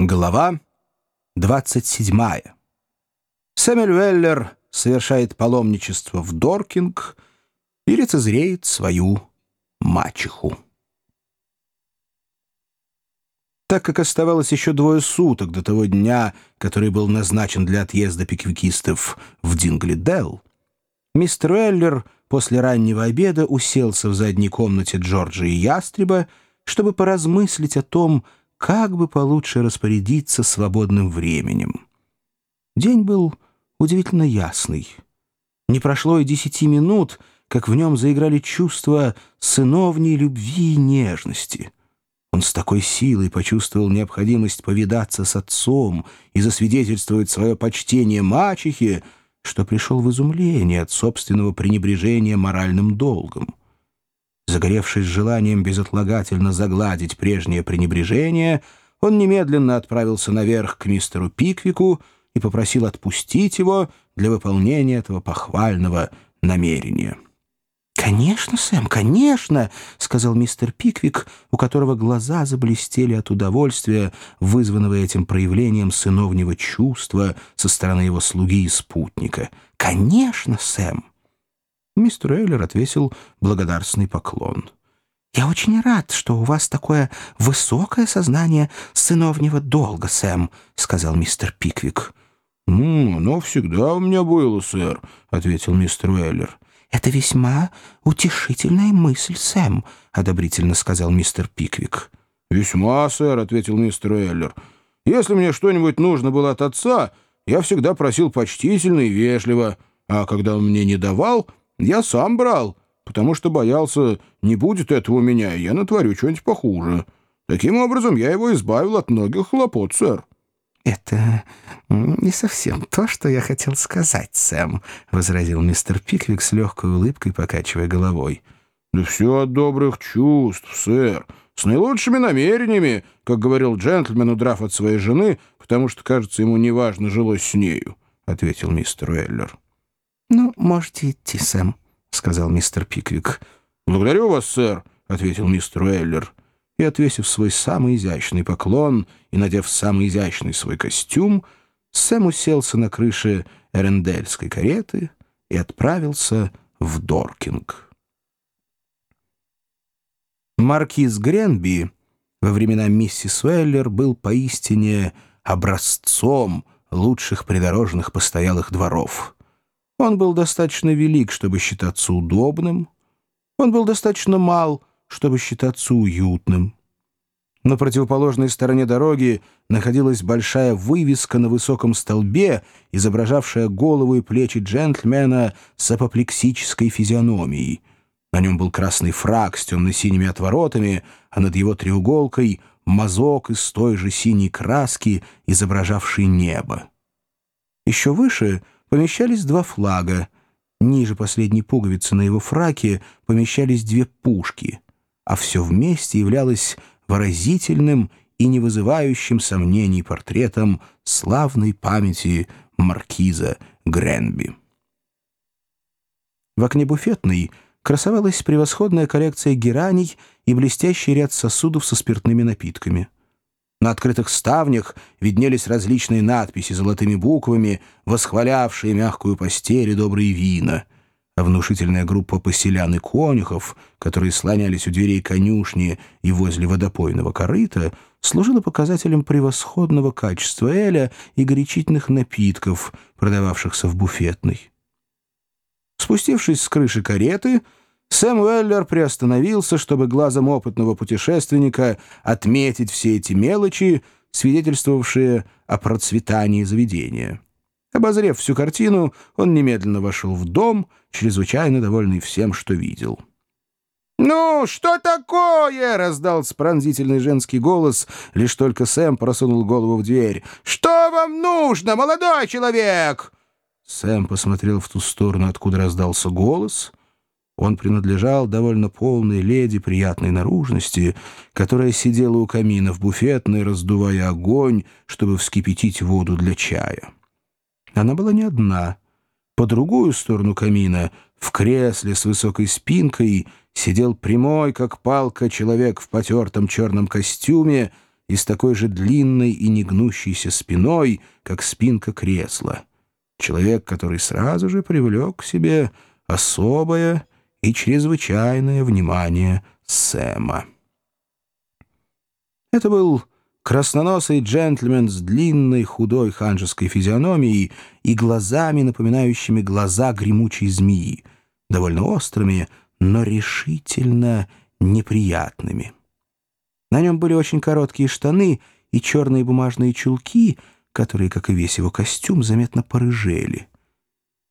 Глава 27. Сэмюэль Веллер совершает паломничество в Доркинг и лицезреет свою мачеху. Так как оставалось еще двое суток до того дня, который был назначен для отъезда пиквикистов в Динглидел, мистер Веллер после раннего обеда уселся в задней комнате Джорджа и Ястреба, чтобы поразмыслить о том, как бы получше распорядиться свободным временем. День был удивительно ясный. Не прошло и десяти минут, как в нем заиграли чувства сыновней любви и нежности. Он с такой силой почувствовал необходимость повидаться с отцом и засвидетельствовать свое почтение мачехе, что пришел в изумление от собственного пренебрежения моральным долгом. Загоревшись желанием безотлагательно загладить прежнее пренебрежение, он немедленно отправился наверх к мистеру Пиквику и попросил отпустить его для выполнения этого похвального намерения. «Конечно, Сэм, конечно!» — сказал мистер Пиквик, у которого глаза заблестели от удовольствия, вызванного этим проявлением сыновнего чувства со стороны его слуги и спутника. «Конечно, Сэм!» Мистер Эйлер отвесил благодарственный поклон. «Я очень рад, что у вас такое высокое сознание сыновнего долга, Сэм», — сказал мистер Пиквик. «Ну, оно всегда у меня было, сэр», — ответил мистер Уэллер. «Это весьма утешительная мысль, Сэм», — одобрительно сказал мистер Пиквик. «Весьма, сэр», — ответил мистер Уэллер. «Если мне что-нибудь нужно было от отца, я всегда просил почтительно и вежливо, а когда он мне не давал, я сам брал, потому что боялся, не будет этого у меня, и я натворю что-нибудь похуже. Таким образом, я его избавил от многих хлопот, сэр». «Это не совсем то, что я хотел сказать, Сэм», — возразил мистер Пиквик с легкой улыбкой, покачивая головой. «Да все от добрых чувств, сэр, с наилучшими намерениями, как говорил джентльмен, удрав от своей жены, потому что, кажется, ему неважно жилось с нею», — ответил мистер Уэллер. «Ну, можете идти, Сэм», — сказал мистер Пиквик. «Благодарю вас, сэр», — ответил мистер Уэллер. И, отвесив свой самый изящный поклон и надев самый изящный свой костюм, Сэм уселся на крыше эрендельской кареты и отправился в Доркинг. Маркиз Гренби во времена миссис Уэллер был поистине образцом лучших придорожных постоялых дворов — он был достаточно велик, чтобы считаться удобным. Он был достаточно мал, чтобы считаться уютным. На противоположной стороне дороги находилась большая вывеска на высоком столбе, изображавшая голову и плечи джентльмена с апоплексической физиономией. На нем был красный фраг с темно-синими отворотами, а над его треуголкой — мазок из той же синей краски, изображавший небо. Еще выше — помещались два флага. Ниже последней пуговицы на его фраке помещались две пушки, а все вместе являлось выразительным и не вызывающим сомнений портретом славной памяти маркиза Гренби. В окне буфетной красовалась превосходная коллекция гераний и блестящий ряд сосудов со спиртными напитками — на открытых ставнях виднелись различные надписи золотыми буквами, восхвалявшие мягкую постель и добрые вина. А внушительная группа поселян и конюхов, которые слонялись у дверей конюшни и возле водопойного корыта, служила показателем превосходного качества эля и горячительных напитков, продававшихся в буфетной. Спустившись с крыши кареты, Сэм Уэллер приостановился, чтобы глазом опытного путешественника отметить все эти мелочи, свидетельствовавшие о процветании заведения. Обозрев всю картину, он немедленно вошел в дом, чрезвычайно довольный всем, что видел. «Ну, что такое?» — раздался пронзительный женский голос, лишь только Сэм просунул голову в дверь. «Что вам нужно, молодой человек?» Сэм посмотрел в ту сторону, откуда раздался голос — он принадлежал довольно полной леди приятной наружности, которая сидела у камина в буфетной, раздувая огонь, чтобы вскипятить воду для чая. Она была не одна. По другую сторону камина, в кресле с высокой спинкой, сидел прямой, как палка, человек в потертом черном костюме и с такой же длинной и негнущейся спиной, как спинка кресла. Человек, который сразу же привлек к себе особое и чрезвычайное внимание Сэма. Это был красноносый джентльмен с длинной худой ханжеской физиономией и глазами, напоминающими глаза гремучей змеи, довольно острыми, но решительно неприятными. На нем были очень короткие штаны и черные бумажные чулки, которые, как и весь его костюм, заметно порыжели.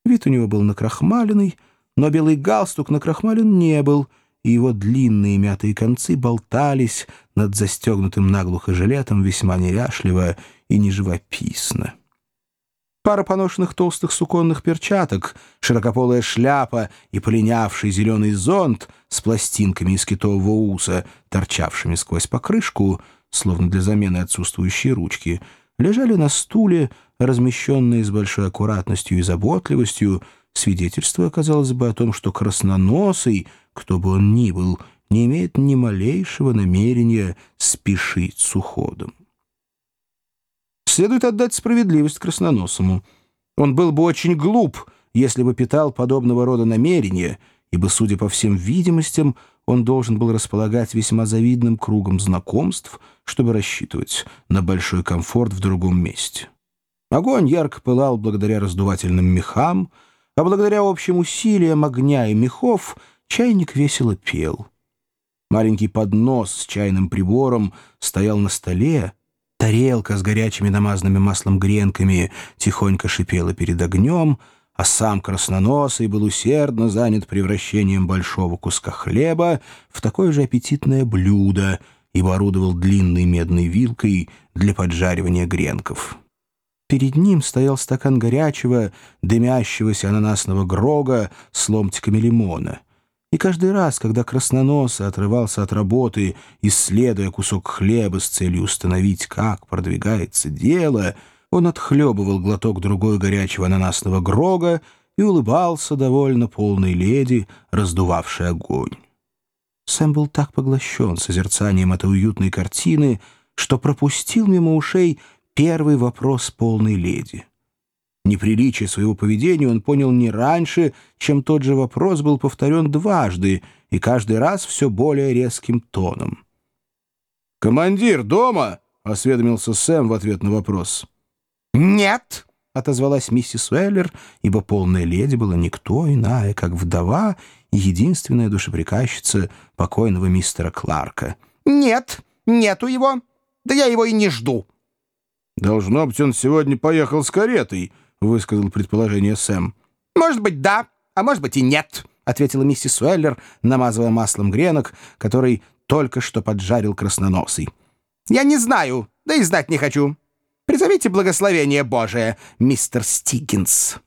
Вид у него был накрахмаленный, но белый галстук накрахмален не был, и его длинные мятые концы болтались над застегнутым наглухо жилетом весьма неряшливо и неживописно. Пара поношенных толстых суконных перчаток, широкополая шляпа и полинявший зеленый зонт с пластинками из китового уса, торчавшими сквозь покрышку, словно для замены отсутствующей ручки, лежали на стуле, размещенные с большой аккуратностью и заботливостью, свидетельство оказалось бы о том, что красноносый, кто бы он ни был, не имеет ни малейшего намерения спешить с уходом. Следует отдать справедливость красноносому. Он был бы очень глуп, если бы питал подобного рода намерения, ибо, судя по всем видимостям, он должен был располагать весьма завидным кругом знакомств, чтобы рассчитывать на большой комфорт в другом месте. Огонь ярко пылал благодаря раздувательным мехам, а благодаря общим усилиям огня и мехов чайник весело пел. Маленький поднос с чайным прибором стоял на столе, тарелка с горячими намазанными маслом гренками тихонько шипела перед огнем, а сам красноносый был усердно занят превращением большого куска хлеба в такое же аппетитное блюдо, ибо орудовал длинной медной вилкой для поджаривания гренков. Перед ним стоял стакан горячего, дымящегося ананасного грога с ломтиками лимона. И каждый раз, когда красноносый отрывался от работы, исследуя кусок хлеба с целью установить, как продвигается дело, он отхлебывал глоток другой горячего ананасного грога и улыбался довольно полной леди, раздувавшей огонь. Сэм был так поглощен созерцанием этой уютной картины, что пропустил мимо ушей первый вопрос полной леди. Неприличие своего поведения он понял не раньше, чем тот же вопрос был повторен дважды, и каждый раз все более резким тоном. «Командир дома?» — осведомился Сэм в ответ на вопрос. «Нет!» — отозвалась миссис Уэллер, ибо полная леди была никто иная, как вдова и единственная душеприказчица покойного мистера Кларка. «Нет, нету его. Да я его и не жду». «Должно быть, он сегодня поехал с каретой», — высказал предположение Сэм. «Может быть, да, а может быть и нет», — ответила миссис Уэллер, намазывая маслом гренок, который только что поджарил красноносый. «Я не знаю, да и знать не хочу. Призовите благословение Божие, мистер Стиггинс».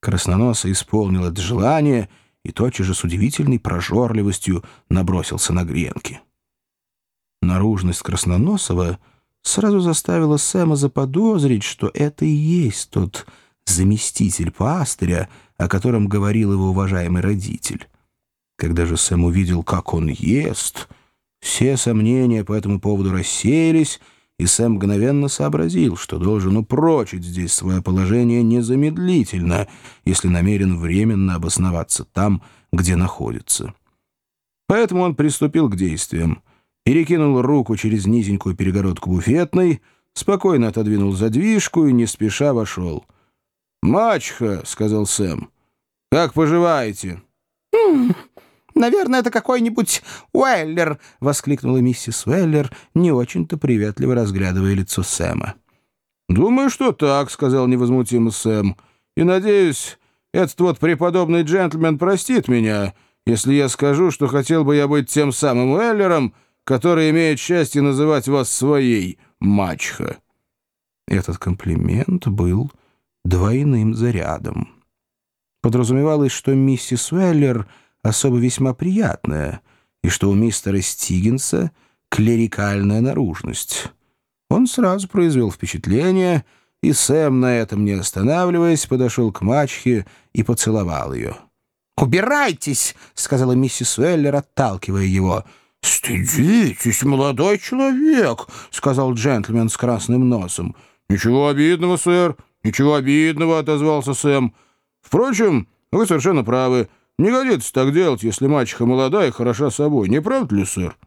Красноносый исполнил это желание и тотчас же с удивительной прожорливостью набросился на гренки. Наружность Красноносова — сразу заставило Сэма заподозрить, что это и есть тот заместитель пастыря, о котором говорил его уважаемый родитель. Когда же Сэм увидел, как он ест, все сомнения по этому поводу рассеялись, и Сэм мгновенно сообразил, что должен упрочить здесь свое положение незамедлительно, если намерен временно обосноваться там, где находится. Поэтому он приступил к действиям — перекинул руку через низенькую перегородку буфетной, спокойно отодвинул задвижку и не спеша вошел. «Мачха», — сказал Сэм, — «как поживаете?» «Хм, «Наверное, это какой-нибудь Уэллер», — воскликнула миссис Уэллер, не очень-то приветливо разглядывая лицо Сэма. «Думаю, что так», — сказал невозмутимо Сэм. «И, надеюсь, этот вот преподобный джентльмен простит меня, если я скажу, что хотел бы я быть тем самым Уэллером, который имеет счастье называть вас своей, мачха». Этот комплимент был двойным зарядом. Подразумевалось, что миссис Уэллер особо весьма приятная, и что у мистера Стигинса клерикальная наружность. Он сразу произвел впечатление, и Сэм, на этом не останавливаясь, подошел к мачхе и поцеловал ее. «Убирайтесь!» — сказала миссис Уэллер, отталкивая его — «Стыдитесь, молодой человек», — сказал джентльмен с красным носом. «Ничего обидного, сэр, ничего обидного», — отозвался Сэм. «Впрочем, вы совершенно правы. Не годится так делать, если мачеха молодая и хороша собой. Не правда ли, сэр?»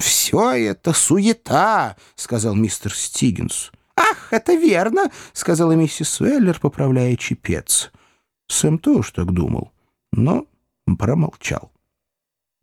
«Все это суета», — сказал мистер Стигинс. «Ах, это верно», — сказала миссис Уэллер, поправляя чепец. Сэм тоже так думал, но промолчал.